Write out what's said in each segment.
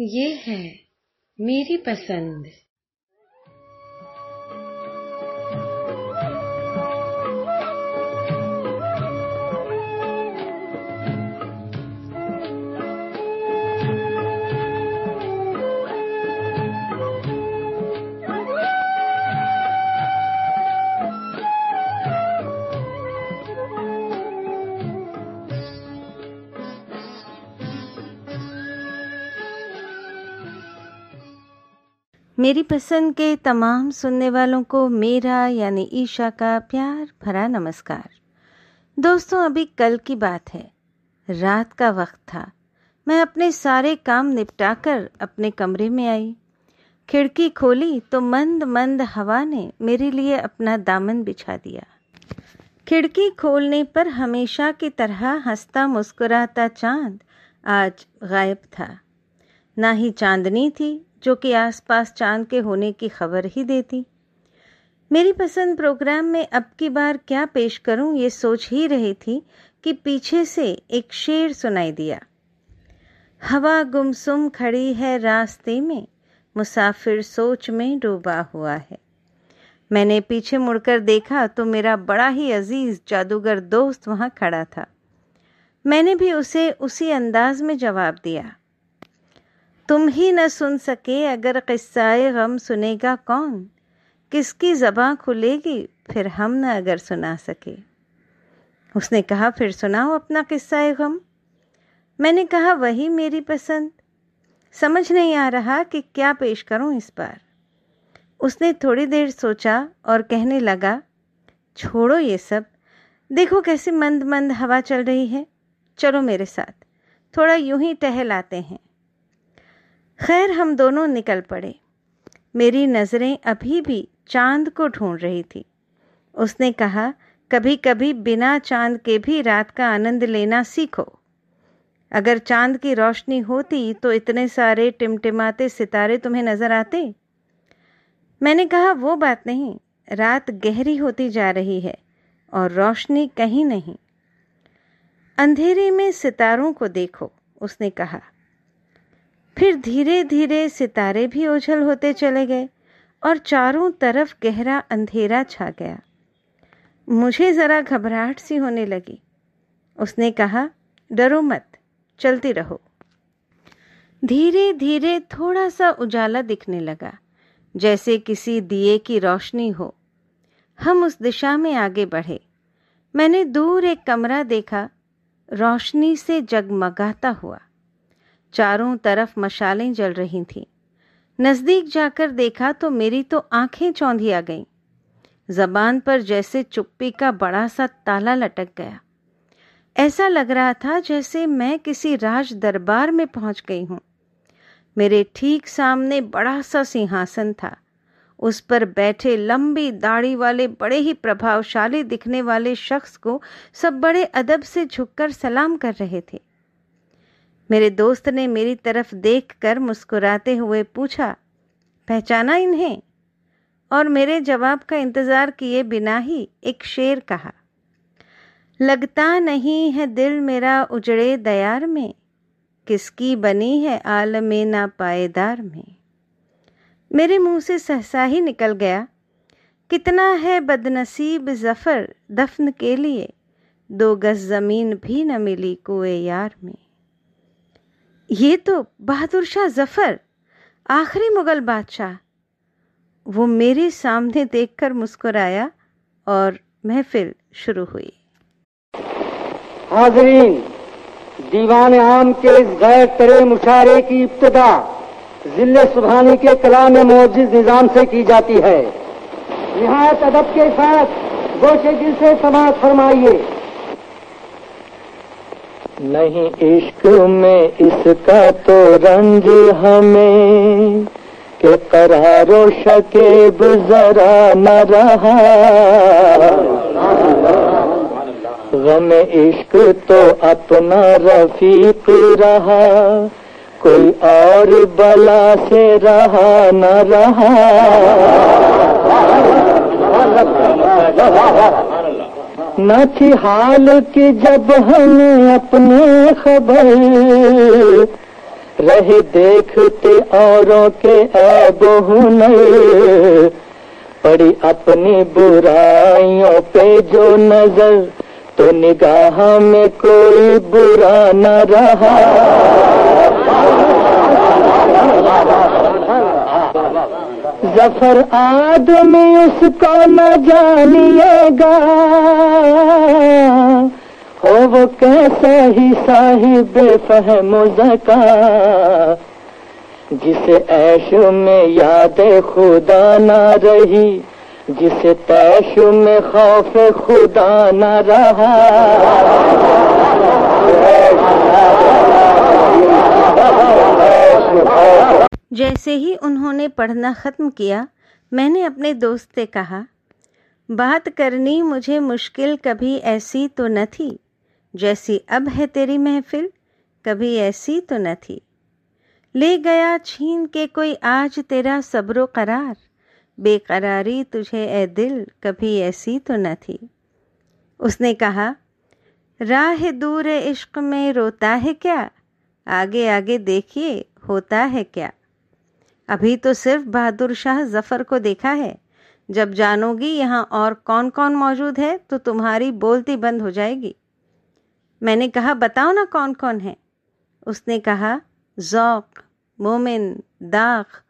ये है मेरी पसंद। मेरी पसंद के तमाम सुनने वालों को मेरा यानी ईशा का प्यार भरा नमस्कार। दोस्तों, अभी कल की बात है। रात का वक्त था। मैं अपने सारे काम निपटाकर अपने कमरे में आई। खिड़की खोली तो मंद मंद हवा ने मेरे लिए अपना दामन बिछा दिया। खिड़की खोलने पर हमेशा की तरह हंसता मुस्कुराता चाँद आज गायब था। ना ही चांदनी थी जो कि आसपास चाँद के होने की खबर ही देती। मेरी पसंद प्रोग्राम में अब की बार क्या पेश करूँ ये सोच ही रही थी कि पीछे से एक शेर सुनाई दिया। हवा गुमसुम खड़ी है रास्ते में, मुसाफिर सोच में डूबा हुआ है। मैंने पीछे मुड़कर देखा तो मेरा बड़ा ही अज़ीज़ जादूगर दोस्त वहाँ खड़ा था। मैंने भी उसे उसी अंदाज में जवाब दिया। तुम ही न सुन सके अगर किस्साए गम सुनेगा कौन? किसकी ज़बाँ खुलेगी फिर हम न अगर सुना सके। उसने कहा, फिर सुनाओ अपना किस्साए गम। मैंने कहा, वही मेरी पसंद। समझ नहीं आ रहा कि क्या पेश करूँ इस बार। उसने थोड़ी देर सोचा और कहने लगा, छोड़ो ये सब। देखो कैसी मंद मंद हवा चल रही है। चलो मेरे साथ। थोड़ा यूँ ही टहल आते हैं। खैर हम दोनों निकल पड़े। मेरी नज़रें अभी भी चाँद को ढूंढ रही थी। उसने कहा कभी कभी बिना चाँद के भी रात का आनंद लेना सीखो। अगर चाँद की रोशनी होती तो इतने सारे टिमटिमाते सितारे तुम्हें नज़र आते? मैंने कहा, वो बात नहीं, रात गहरी होती जा रही है और रोशनी कहीं नहीं। अंधेरे में सितारों को देखो, उसने कहा। फिर धीरे धीरे सितारे भी ओझल होते चले गए और चारों तरफ़ गहरा अंधेरा छा गया। मुझे ज़रा घबराहट सी होने लगी। उसने कहा, डरो मत, चलती रहो। धीरे धीरे थोड़ा सा उजाला दिखने लगा, जैसे किसी दिए की रोशनी हो। हम उस दिशा में आगे बढ़े। मैंने दूर एक कमरा देखा। रोशनी से जगमगाता हुआ। चारों तरफ़ मशालें जल रही थीं। नज़दीक जाकर देखा तो मेरी तो आँखें चौंधी आ गईं। जबान पर जैसे चुप्पी का बड़ा सा ताला लटक गया। ऐसा लग रहा था जैसे मैं किसी राज दरबार में पहुँच गई हूँ। मेरे ठीक सामने बड़ा सा सिंहासन था। उस पर बैठे लंबी दाढ़ी वाले बड़े ही प्रभावशाली दिखने वाले शख्स को सब बड़े अदब से झुककर सलाम कर रहे थे। मेरे दोस्त ने मेरी तरफ़ देखकर मुस्कुराते हुए पूछा, पहचाना इन्हें? और मेरे जवाब का इंतज़ार किए बिना ही एक शेर कहा, लगता नहीं है दिल मेरा उजड़े दयार में, किसकी बनी है आलम ना पाएदार में। मेरे मुँह से सहसा ही निकल गया, कितना है बदनसीब जफ़र दफन के लिए, दो गज ज़मीन भी न मिली कुए यार में। ये तो बहादुर शाह ज़फ़र, आखिरी मुगल बादशाह। वो मेरे सामने देखकर मुस्कुराया और महफिल शुरू हुई। हाजरीन, दीवान आम के इस गैर तरे मुशारे की इब्तदा ज़िले सुबहानी के कलाम मोजिज निज़ाम से की जाती है। निहायत अदब के साथ गोशे दिल से समाज फरमाइए। नहीं इश्क में इसका तो रंज हमें के करारो शकेब जरा न रहा। गम इश्क तो अपना रफीक रहा, कोई और बला से रहा न रहा। न थी हाल की जब हम अपने खबर। रहे देखते औरों के ऐब हुनर। पड़ी अपनी बुराइयों पे जो नज़र तो निगाह में कोई बुरा न रहा। ज़फ़र आदमी उसको न जानिएगा। हो वो कैसा ही साहिब फहम जका। जिसे ऐश में याद खुदा न रही, जिसे तैश में खौफ खुदा न रहा। जैसे ही उन्होंने पढ़ना ख़त्म किया, मैंने अपने दोस्त से कहा, बात करनी मुझे मुश्किल कभी ऐसी तो न थी जैसी अब है तेरी महफिल, कभी ऐसी तो न थी ले गया छीन के कोई आज तेरा सब्रो करार। बेकरारी तुझे ए दिल, कभी ऐसी तो न थी उसने कहा, राह दूर इश्क में रोता है क्या? आगे आगे देखिए, होता है क्या? अभी तो सिर्फ़ बहादुर शाह जफ़र को देखा है। जब जानोगी यहाँ और कौन कौन मौजूद है तो तुम्हारी बोलती बंद हो जाएगी। मैंने कहा, बताओ ना कौन कौन है? उसने कहा, जौक, मोमिन, दाख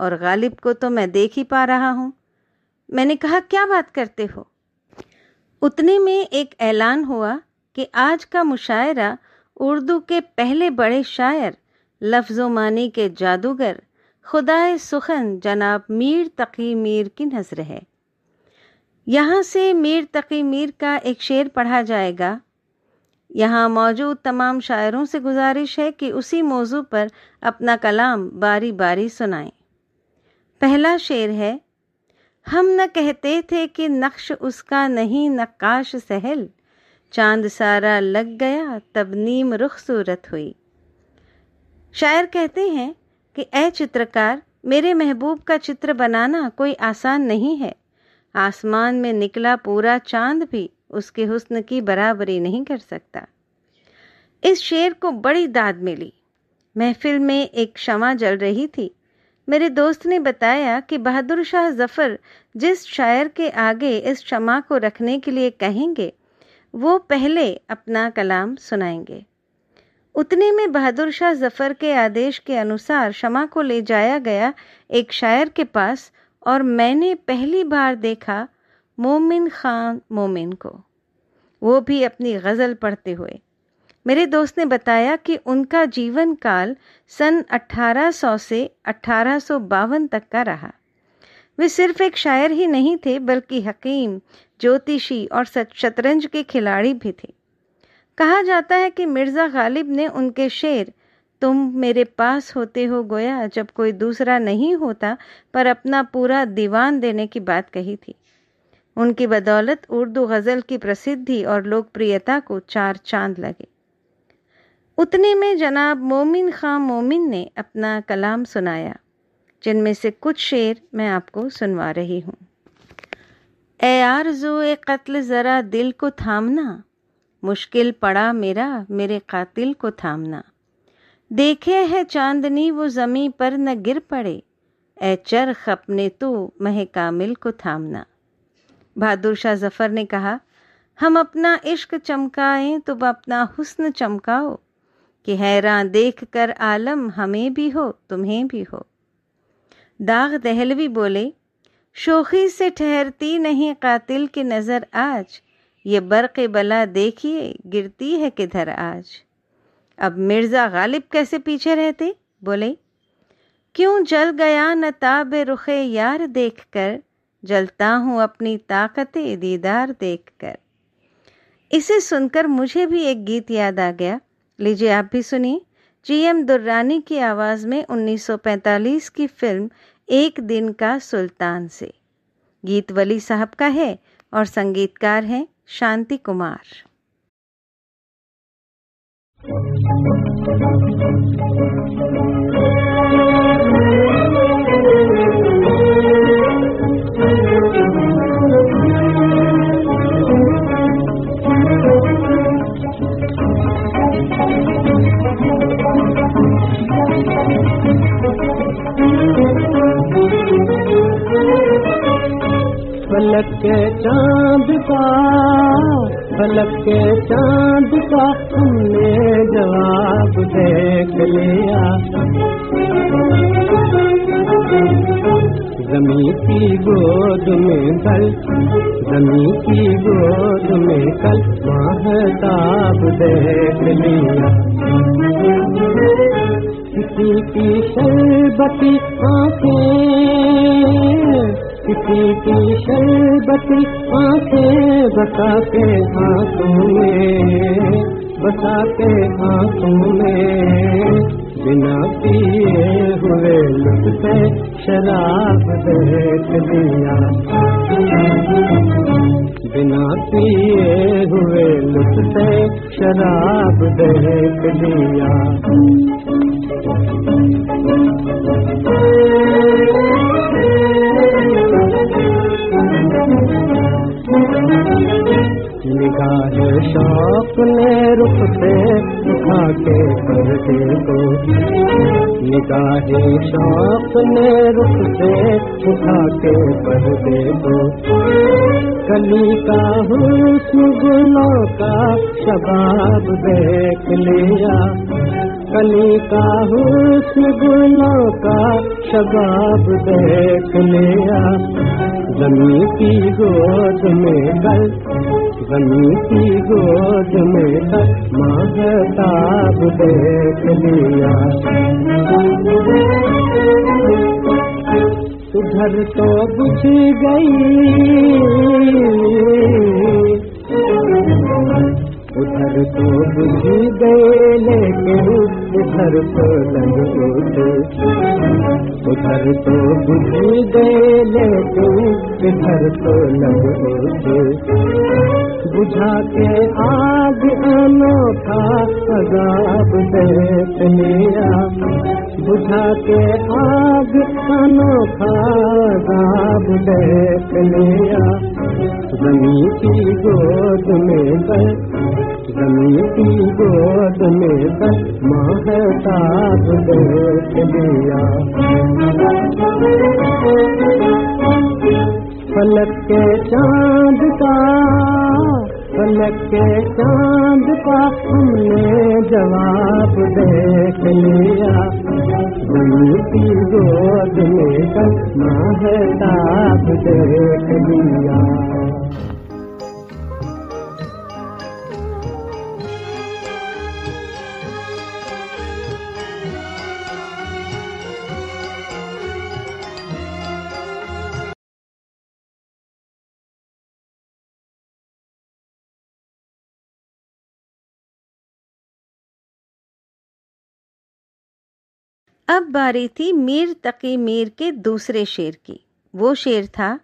और गालिब को तो मैं देख ही पा रहा हूँ। मैंने कहा, क्या बात करते हो? उतने में एक ऐलान हुआ कि आज का मुशायरा उर्दू के पहले बड़े शायर लफ्ज़ो मानी के जादूगर खुदाए सुखन, जनाब मीर तकी मीर की नज़र है। यहाँ से मीर तकी मीर का एक शेर पढ़ा जाएगा। यहाँ मौजूद तमाम शायरों से गुजारिश है कि उसी मौजू पर अपना कलाम बारी बारी सुनाएँ। पहला शेर है, हम न कहते थे कि नक्श उसका नहीं नक्काश सहल। चाँद सारा लग गया, तब नीम रुख सूरत हुई। शायर कहते हैं कि ए चित्रकार, मेरे महबूब का चित्र बनाना कोई आसान नहीं है। आसमान में निकला पूरा चाँद भी उसके हुस्न की बराबरी नहीं कर सकता। इस शेर को बड़ी दाद मिली। महफिल में एक क्षमा जल रही थी। मेरे दोस्त ने बताया कि बहादुर शाह जफ़र जिस शायर के आगे इस क्षमा को रखने के लिए कहेंगे, वो पहले अपना कलाम सुनाएँगे। उतने में बहादुर शाह जफ़र के आदेश के अनुसार शमा को ले जाया गया एक शायर के पास और मैंने पहली बार देखा मोमिन खान मोमिन को। वो भी अपनी गज़ल पढ़ते हुए। मेरे दोस्त ने बताया कि उनका जीवन काल सन 1800 से अठारह सौ बावन तक का रहा। वे सिर्फ़ एक शायर ही नहीं थे, बल्कि हकीम, ज्योतिषी और शतरंज के खिलाड़ी भी थे। कहा जाता है कि मिर्ज़ा गालिब ने उनके शेर, तुम मेरे पास होते हो गोया जब कोई दूसरा नहीं होता, पर अपना पूरा दीवान देने की बात कही थी। उनकी बदौलत उर्दू गज़ल की प्रसिद्धि और लोकप्रियता को चार चाँद लगे। उतने में जनाब मोमिन खां मोमिन ने अपना कलाम सुनाया, जिनमें से कुछ शेर मैं आपको सुनवा रही हूँ। ए आरजो ए कत्ल ज़रा दिल को थामना मुश्किल पड़ा मेरा, मेरे कातिल को थामना। देखे है चांदनी वो ज़मी पर न गिर पड़े। ए चरख अपने तो मह कामिल को थामना। बहादुर शाह जफ़र ने कहा, हम अपना इश्क चमकाएँ तो अपना हुस्न चमकाओ। कि हैरान देख कर आलम हमें भी हो, तुम्हें भी हो। दाग दहलवी बोले, शोखी से ठहरती नहीं कातिल की नज़र आज। ये बर्क़ बला देखिए, गिरती है किधर आज। अब मिर्ज़ा गालिब कैसे पीछे रहते? बोले, क्यों जल गया न ताब रुखे यार देख कर जलता हूँ अपनी ताकत दीदार देख कर इसे सुनकर मुझे भी एक गीत याद आ गया। लीजिए, आप भी सुनिए। जी एम दुर्रानी की आवाज़ में 1945 की फ़िल्म एक दिन का सुल्तान से। गीत वली साहब का है और संगीतकार हैं। Shanti Kumar Thank you. फलक के चाँद का, फलक के चाँद का हमने जवाब देख लिया। जमी की गोद में कल जमी की गोद में कल महताब देख लिया। किसी की शरबती शरबती आँखें बताते आँखों में बसा के आँखों निगाह शौक ने रुख से छुपा के शबाब देख लिया। जमी की गोद में कल जमी की गोद में कल महताब देख लिया। उधर तो बुझ गई। उधर तो बुझ गए लेकिन उधर तो उठे। उधर तो बुझ गए लेकिन इधर तो उठे। बुझा के आग अनोखा, अजाब देख लिया बुझा के आग अनोखा, अजाब देख लिया जमी की गोद में गोद में बस महताब देख फलक के चाँद का फलक के चाँद का हमने जवाब देख लिया की गोद में बस महताब देख अब बारी थी मीर तकी मीर के दूसरे शेर की। वो शेर था,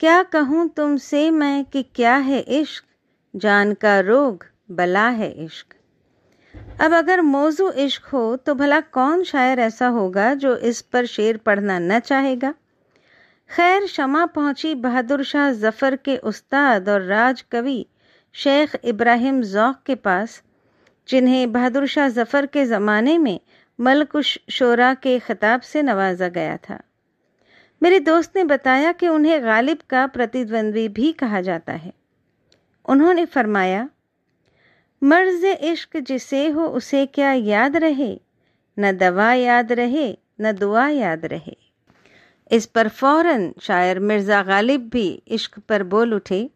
क्या कहूँ तुमसे मैं कि क्या है इश्क? जान का रोग, बला है इश्क। अब अगर मौजू इश्क हो तो भला कौन शायर ऐसा होगा जो इस पर शेर पढ़ना न चाहेगा? खैर शमा पहुँची बहादुर शाह जफ़र के उस्ताद और राज कवि शेख इब्राहिम जौक के पास, जिन्हें बहादुर शाह जफ़र के ज़माने में मलकुश शोरा के खिताब से नवाजा गया था। मेरे दोस्त ने बताया कि उन्हें गालिब का प्रतिद्वंद्वी भी कहा जाता है। उन्होंने फरमाया, मर्ज इश्क जिसे हो उसे क्या याद रहे? न दवा याद रहे, न दुआ याद रहे। इस पर फ़ौरन शायर मिर्ज़ा गालिब भी इश्क पर बोल उठे।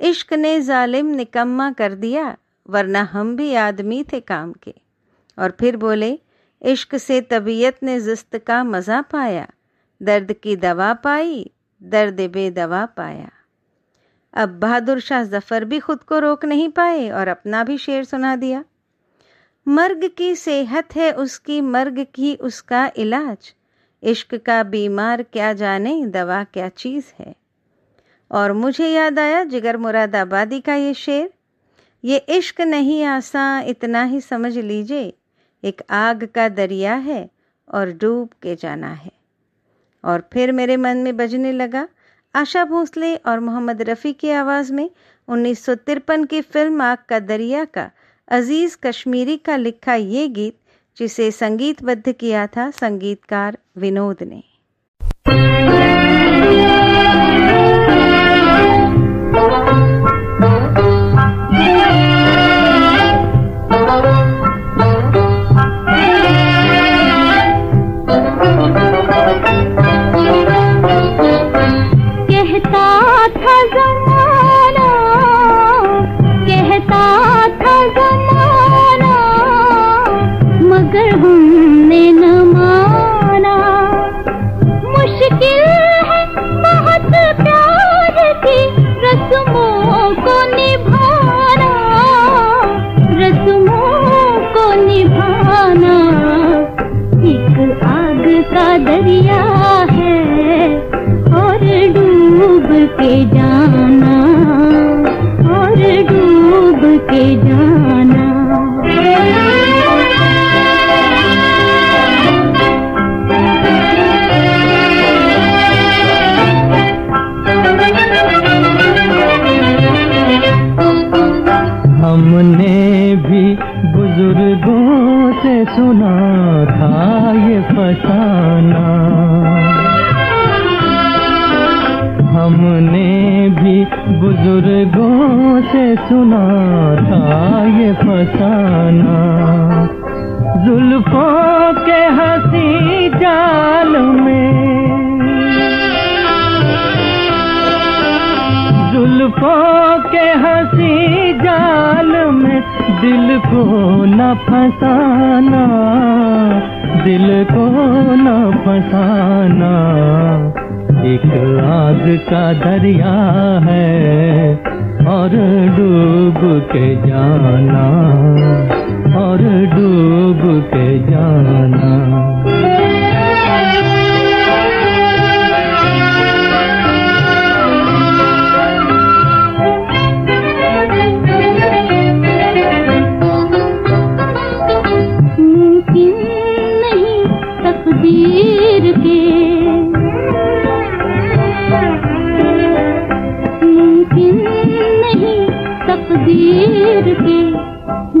इश्क ने जालिम निकम्मा कर दिया, वरना हम भी आदमी थे काम के। और फिर बोले इश्क से तबीयत ने जिस्त का मज़ा पाया। दर्द की दवा पाई, दर्द बेदवा पाया। अब बहादुर शाह जफ़र भी खुद को रोक नहीं पाए और अपना भी शेर सुना दिया। मर्ग की सेहत है उसकी, मर्ग की उसका इलाज। इश्क का बीमार क्या जाने, दवा क्या चीज़ है। और मुझे याद आया जिगर मुरादाबादी का ये शेर। ये इश्क नहीं आसा इतना ही समझ लीजिए। एक आग का दरिया है और डूब के जाना है। और फिर मेरे मन में बजने लगा, आशा भोसले और मोहम्मद रफ़ी की आवाज़ में उन्नीस सौ तिरपन की फ़िल्म आग का दरिया का अज़ीज़ कश्मीरी का लिखा ये गीत, जिसे संगीतबद्ध किया था संगीतकार विनोद ने। दिल को न फसाना, दिल को न फसाना। एक आग का दरिया है और डूब के जाना, और डूब के जाना।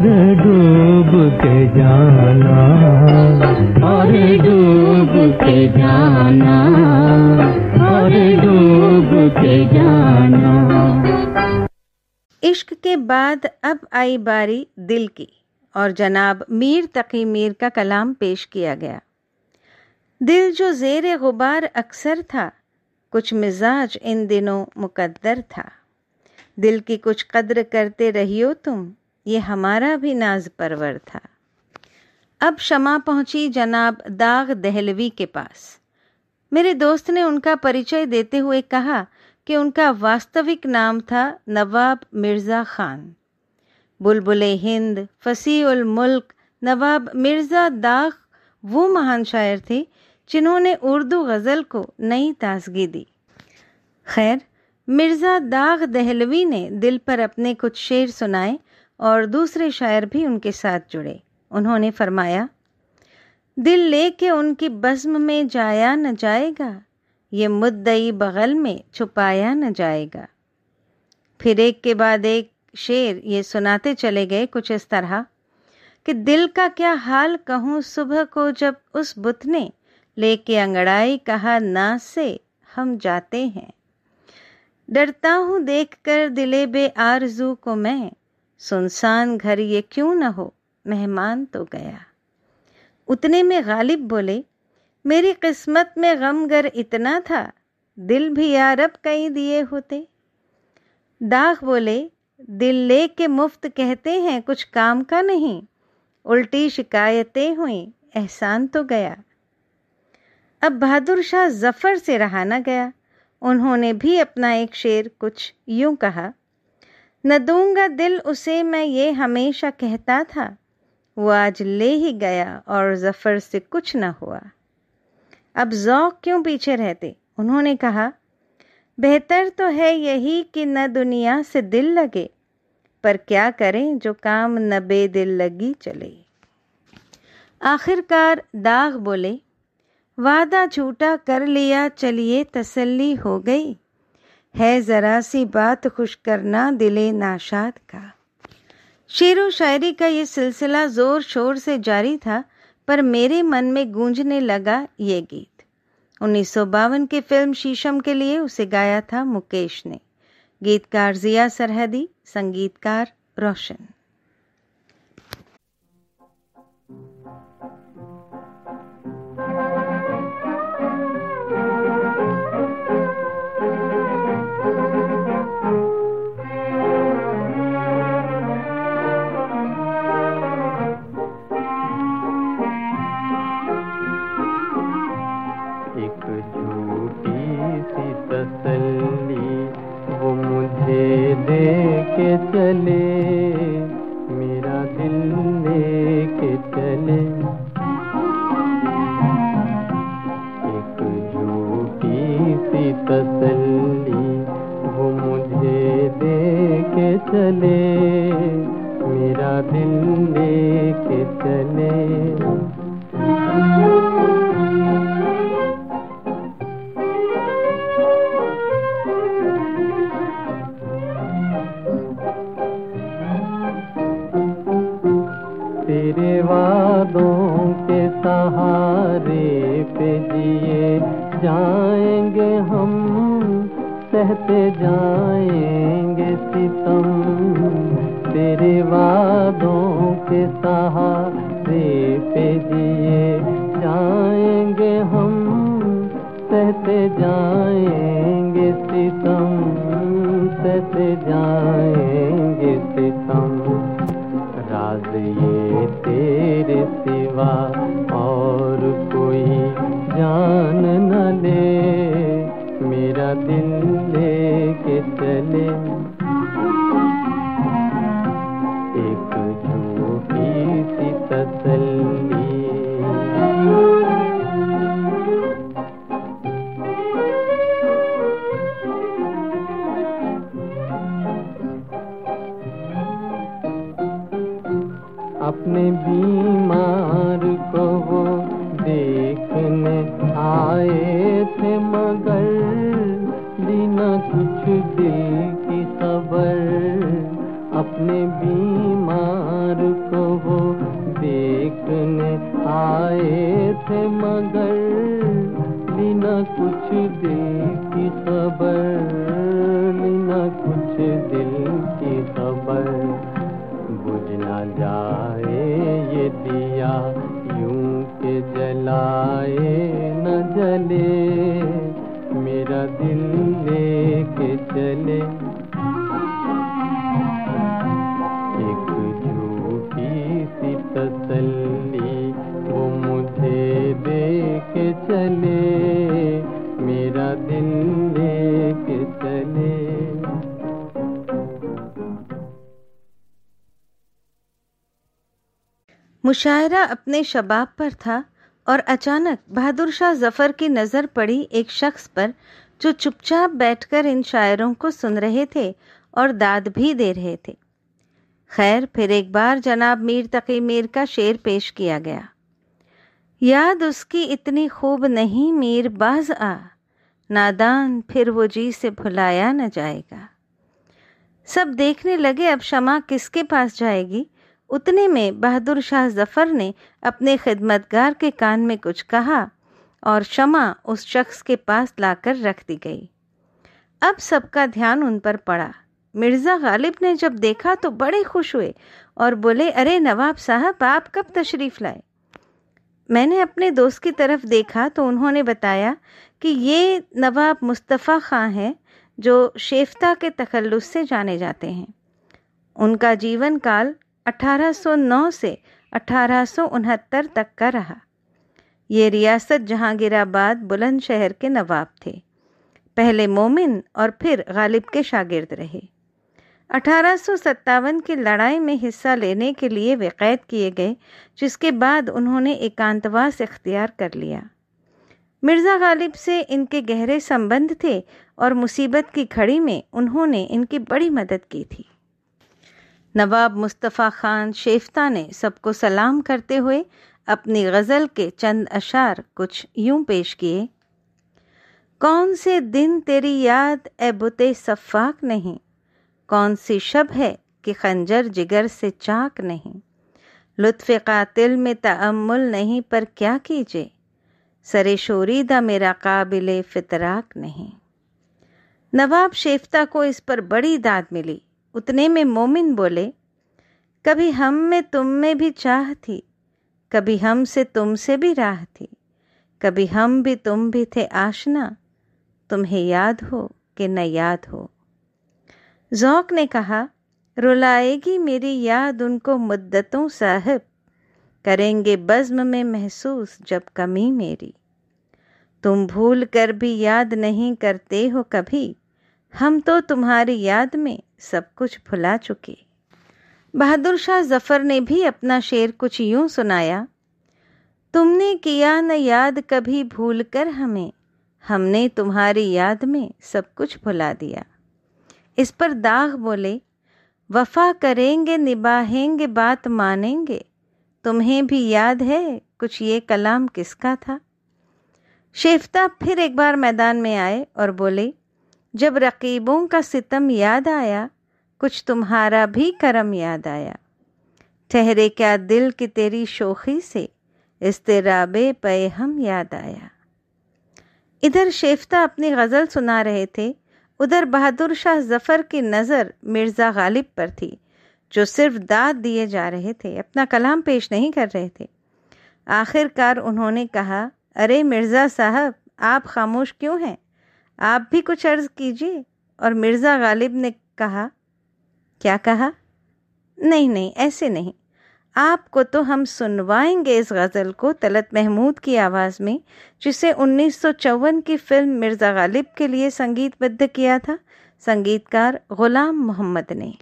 आई बारी दिल की और जनाब मीर तकी मीर का कलाम पेश किया गया। दिल जो जेर गुबार अक्सर था, कुछ मिजाज इन दिनों मुकद्दर था। दिल की कुछ कद्र करते रहियो तुम ये हमारा भी नाज परवर था। अब शमा पहुँची जनाब दाग दहलवी के पास। मेरे दोस्त ने उनका परिचय देते हुए कहा कि उनका वास्तविक नाम था नवाब मिर्ज़ा खान। बुलबुल हिंद फसी उल मुल्क, नवाब मिर्ज़ा दाग वो महान शायर थे जिन्होंने उर्दू गज़ल को नई ताजगी दी। खैर, मिर्ज़ा दाग दहलवी ने दिल पर अपने कुछ शेर सुनाए और दूसरे शायर भी उनके साथ जुड़े। उन्होंने फरमाया, दिल लेके उनकी बज़्म में जाया न जाएगा, ये मुद्दई बगल में छुपाया न जाएगा। फिर एक के बाद एक शेर ये सुनाते चले गए कुछ इस तरह कि दिल का क्या हाल कहूँ सुबह को जब उस बुत ने लेके अंगड़ाई कहा, ना से हम जाते हैं। डरता हूँ देख कर दिले बे आरज़ू को मैं सुनसान घर ये क्यों न हो? मेहमान तो गया। उतने में गालिब बोले, मेरी किस्मत में गम गर इतना था, दिल भी यारब कई दिए होते। दाग बोले, दिल ले के मुफ़्त कहते हैं, कुछ काम का नहीं। उल्टी शिकायतें हुई, एहसान तो गया। अब बहादुर शाह जफ़र से रहा न गया। उन्होंने भी अपना एक शेर कुछ यूँ कहा न दूँगा दिल उसे मैं ये हमेशा कहता था। वो आज ले ही गया और जफ़र से कुछ न हुआ। अब जौक क्यों पीछे रहते? उन्होंने कहा, बेहतर तो है यही कि न दुनिया से दिल लगे, पर क्या करें जो काम न बेदिल लगी चले? आखिरकार दाग बोले, वादा झूठा कर लिया, चलिए तसल्ली हो गई। है ज़रा सी बात खुश करना दिले नाशाद का। शेर व शायरी का ये सिलसिला ज़ोर शोर से जारी था, पर मेरे मन में गूंजने लगा ये गीत। उन्नीस सौ बावन की फ़िल्म शीशम के लिए उसे गाया था मुकेश ने। गीतकार जिया सरहदी, संगीतकार रोशन। जाएँगे हम सहते जाएँगे सितम। तेरे वादों के सहारा की खबर बुझ ना जाए। मुशायरा अपने शबाब पर था और अचानक बहादुर शाह जफ़र की नज़र पड़ी एक शख्स पर, जो चुपचाप बैठकर इन शायरों को सुन रहे थे और दाद भी दे रहे थे। खैर, फिर एक बार जनाब मीर तकी मीर का शेर पेश किया गया। याद उसकी इतनी खूब नहीं मीर, बाज आ। नादान, फिर वो जी से भुलाया न जाएगा। सब देखने लगे, अब शमा किसके पास जाएगी? उतने में बहादुर शाह जफ़र ने अपने खिदमतगार के कान में कुछ कहा और शमा उस शख्स के पास लाकर रख दी गई। अब सबका ध्यान उन पर पड़ा। मिर्ज़ा गालिब ने जब देखा तो बड़े खुश हुए और बोले, अरे नवाब साहब, आप कब तशरीफ़ लाए? मैंने अपने दोस्त की तरफ़ देखा तो उन्होंने बताया कि ये नवाब मुस्तफ़ा ख़ां हैं जो शेफ्ता के तखल्लुस से जाने जाते हैं। उनका जीवन काल 1809 से अठारह सौ उनहत्तर तक का रहा। ये रियासत जहांगीराबाद बुलंदशहर के नवाब थे। पहले मोमिन और फिर गालिब के शागिर्द रहे। अठारह सौ सत्तावन की लड़ाई में हिस्सा लेने के लिए वे कैद किए गए, जिसके बाद उन्होंने एकांतवास इख्तियार कर लिया। मिर्ज़ा गालिब से इनके गहरे संबंध थे और मुसीबत की घड़ी में उन्होंने इनकी बड़ी मदद की थी। नवाब मुस्तफ़ा खान शेफ्ता ने सबको सलाम करते हुए अपनी गज़ल के चंद अशार कुछ यूँ पेश किए। कौन से दिन तेरी याद ए बुते सफ़ाक नहीं? कौन सी शब है कि खंजर जिगर से चाक नहीं? लुत्फ़ कातिल में तअम्मुल नहीं, पर क्या कीजिए? सरे शोरीदा मेरा काबिल फितराक नहीं। नवाब शेफ्ता को इस पर बड़ी दाद मिली। उतने में मोमिन बोले, कभी हम में तुम में भी चाह थी, कभी हम से तुमसे भी राह थी, कभी हम भी तुम भी थे आशना, तुम्हें याद हो कि न याद हो। जौक ने कहा, रुलाएगी मेरी याद उनको मुद्दतों साहब, करेंगे बज्म में महसूस जब कमी मेरी। तुम भूल कर भी याद नहीं करते हो कभी हम तो तुम्हारी याद में सब कुछ भुला चुके। बहादुर शाह जफ़र ने भी अपना शेर कुछ यूँ सुनाया, तुमने किया न याद कभी भूल कर हमें, हमने तुम्हारी याद में सब कुछ भुला दिया। इस पर दाग बोले, वफा करेंगे निभाएँगे बात मानेंगे, तुम्हें भी याद है कुछ ये कलाम किसका था? शेफ्ता फिर एक बार मैदान में आए और बोले जब रकीबों का सितम याद आया, कुछ तुम्हारा भी करम याद आया। ठहरे क्या दिल की तेरी शोखी से इस्तेराबे पे हम याद आया। इधर शेफ्ता अपनी गज़ल सुना रहे थे, उधर बहादुर शाह जफ़र की नज़र मिर्ज़ा गालिब पर थी, जो सिर्फ़ दाद दिए जा रहे थे, अपना कलाम पेश नहीं कर रहे थे। आखिरकार उन्होंने कहा, अरे मिर्ज़ा साहब, आप खामोश क्यों हैं? आप भी कुछ अर्ज़ कीजिए। और मिर्ज़ा गालिब ने कहा, क्या कहा? नहीं नहीं, ऐसे नहीं। आपको तो हम सुनवाएँगे इस गज़ल को तलत महमूद की आवाज़ में, जिसे उन्नीस सौ चौवन की फ़िल्म मिर्ज़ा गालिब के लिए संगीतबद्ध किया था, संगीतकार गुलाम मोहम्मद ने।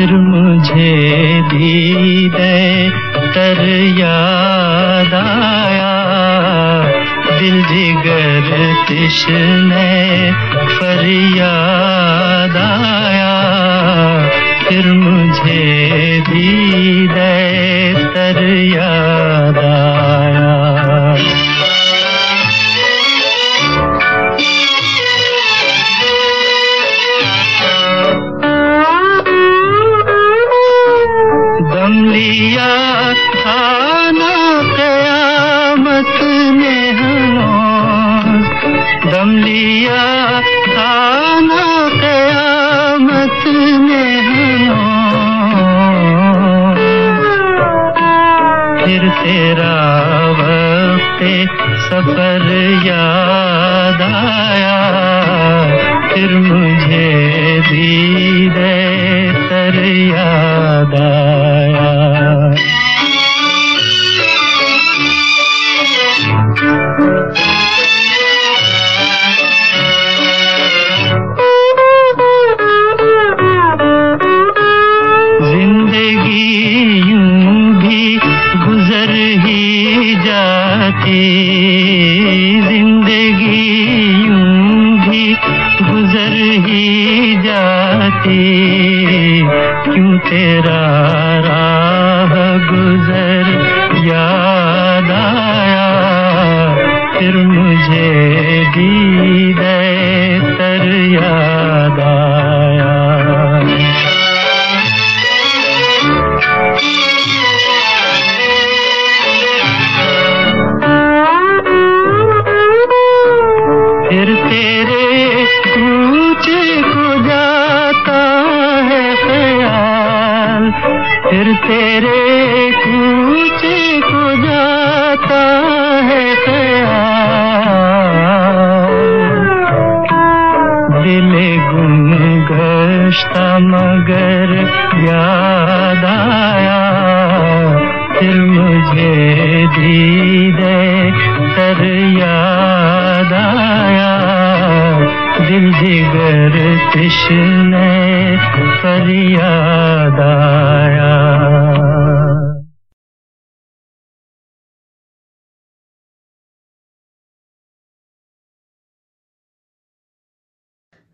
फिर मुझे भी दे तर याद आया। दिल जिगर तिश्ने फरियाद आया लिया खाना कयामत में फिर तेरा वक्त सफ़र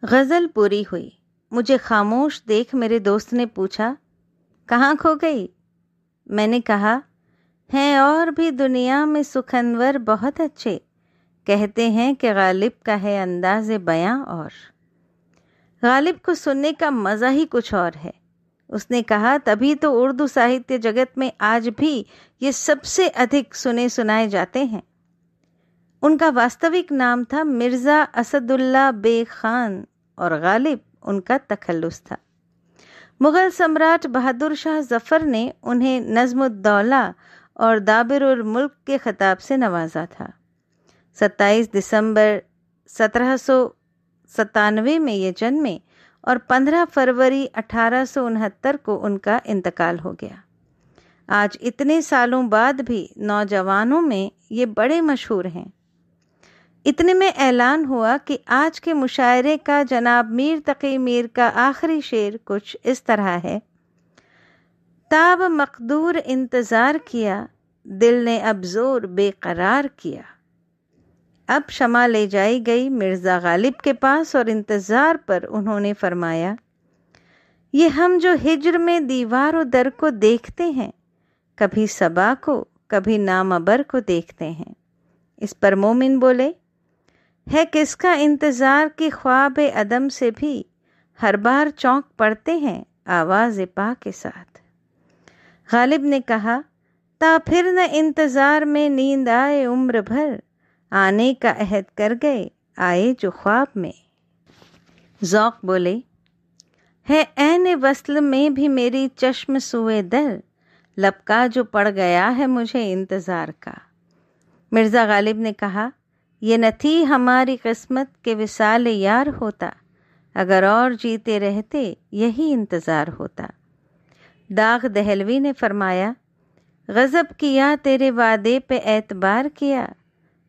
गज़ल पूरी हुई। मुझे खामोश देख मेरे दोस्त ने पूछा, कहाँ खो गई? मैंने कहा, हैं और भी दुनिया में सुखनवर बहुत अच्छे। कहते हैं कि गालिब का है अंदाज बयां और। गालिब को सुनने का मज़ा ही कुछ और है। उसने कहा, तभी तो उर्दू साहित्य जगत में आज भी ये सबसे अधिक सुने सुनाए जाते हैं। उनका वास्तविक नाम था मिर्ज़ा असदुल्ला बे खान और गालिब उनका तखल्लुस था। मुग़ल सम्राट बहादुर शाह जफ़र ने उन्हें नज़मुद्दौला और दाबिर मुल्क के ख़िताब से नवाजा था। 27 दिसंबर सत्रह सौ सतानवे में ये जन्मे और 15 फरवरी अठारह सौ उनहत्तर को उनका इंतकाल हो गया। आज इतने सालों बाद भी नौजवानों में ये बड़े मशहूर हैं। इतने में ऐलान हुआ कि आज के मुशायरे का जनाब मीर तकी मीर का आखिरी शेर कुछ इस तरह है। ताब मकदूर इंतज़ार किया, दिल ने अब ज़ोर बेकरार किया। अब क्षमा ले जाई गई मिर्ज़ा गालिब के पास और इंतज़ार पर उन्होंने फरमाया, ये हम जो हिजर में दीवार और दर को देखते हैं, कभी सबा को, कभी नामबर को देखते हैं। इस पर मोमिन बोले, है किसका इंतज़ार की ख्वाब अदम से भी हर बार चौंक पड़ते हैं आवाज़ पा के साथ? गालिब ने कहा, ता फिर न इंतज़ार में नींद आए उम्र भर आने का अहद कर गए आए जो ख्वाब में। जौक बोले, है ऐन वसल में भी मेरी चश्म सुए दर, लपका जो पड़ गया है मुझे इंतज़ार का। मिर्ज़ा गालिब ने कहा, ये न थी हमारी किस्मत के विसाल यार होता, अगर और जीते रहते यही इंतज़ार होता। दाग दहलवी ने फरमाया, गज़ब किया तेरे वादे पे एतबार किया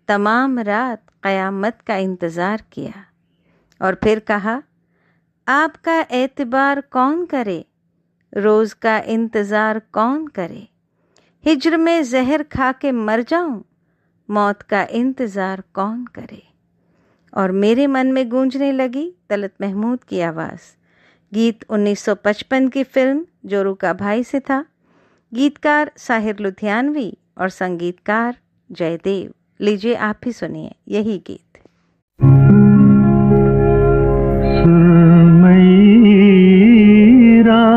तमाम रात क़यामत का इंतज़ार किया और फिर कहा, आपका एतबार कौन करे? रोज़ का इंतज़ार कौन करे? हिजर में जहर खा के मर जाऊँ, मौत का इंतज़ार कौन करे? और मेरे मन में गूंजने लगी तलत महमूद की आवाज़। गीत 1955 की फ़िल्म जोरू का भाई से था। गीतकार साहिर लुधियानवी और संगीतकार जयदेव। लीजिए आप ही सुनिए यही गीत। कौन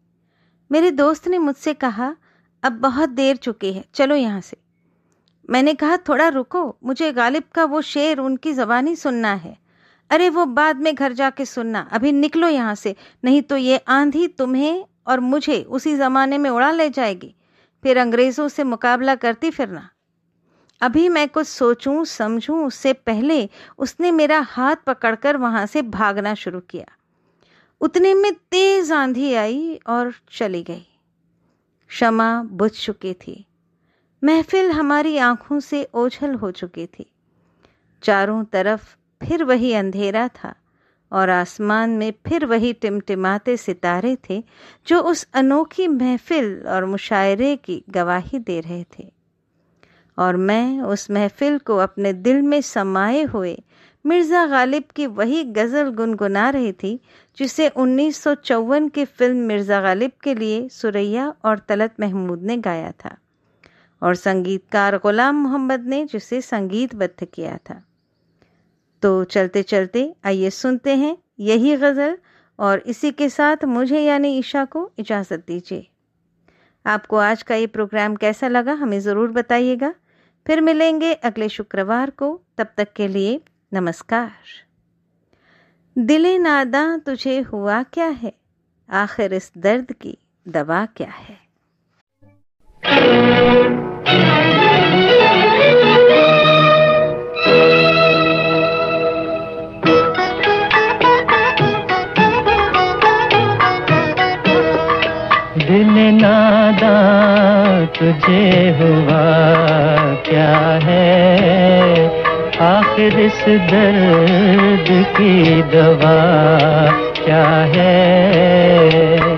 मेरे दोस्त ने मुझसे कहा, अब बहुत देर चुकी है, चलो यहाँ से। मैंने कहा, थोड़ा रुको, मुझे गालिब का वो शेर उनकी जबानी सुनना है। अरे, वो बाद में घर जाके सुनना, अभी निकलो यहाँ से, नहीं तो ये आंधी तुम्हें और मुझे उसी ज़माने में उड़ा ले जाएगी। फिर अंग्रेज़ों से मुकाबला करती फिरना। अभी मैं कुछ सोचूं, समझूं, उससे पहले उसने मेरा हाथ पकड़कर वहाँ से भागना शुरू किया। उतने में तेज आंधी आई और चली गई। क्षमा बुझ चुकी थी। महफिल हमारी आँखों से ओझल हो चुकी थी। चारों तरफ़ फिर वही अंधेरा था और आसमान में फिर वही टिमटिमाते सितारे थे जो उस अनोखी महफिल और मुशायरे की गवाही दे रहे थे। और मैं उस महफिल को अपने दिल में समाये हुए मिर्ज़ा गालिब की वही गज़ल गुनगुना रही थी, जिसे उन्नीस सौ चौवन की फ़िल्म मिर्ज़ा गालिब के लिए सुरैया और तलत महमूद ने गाया था। और संगीतकार गुलाम मोहम्मद ने जिसे संगीतबद्ध किया था। तो चलते चलते आइए सुनते हैं यही गज़ल, और इसी के साथ मुझे यानी ईशा को इजाज़त दीजिए। आपको आज का ये प्रोग्राम कैसा लगा हमें ज़रूर बताइएगा। फिर मिलेंगे अगले शुक्रवार को, तब तक के लिए नमस्कार। दिले नादा तुझे हुआ क्या है? आखिर इस दर्द की दवा क्या है? दिल नादा तुझे हुआ क्या है? आखिर इस दर्द की दवा क्या है?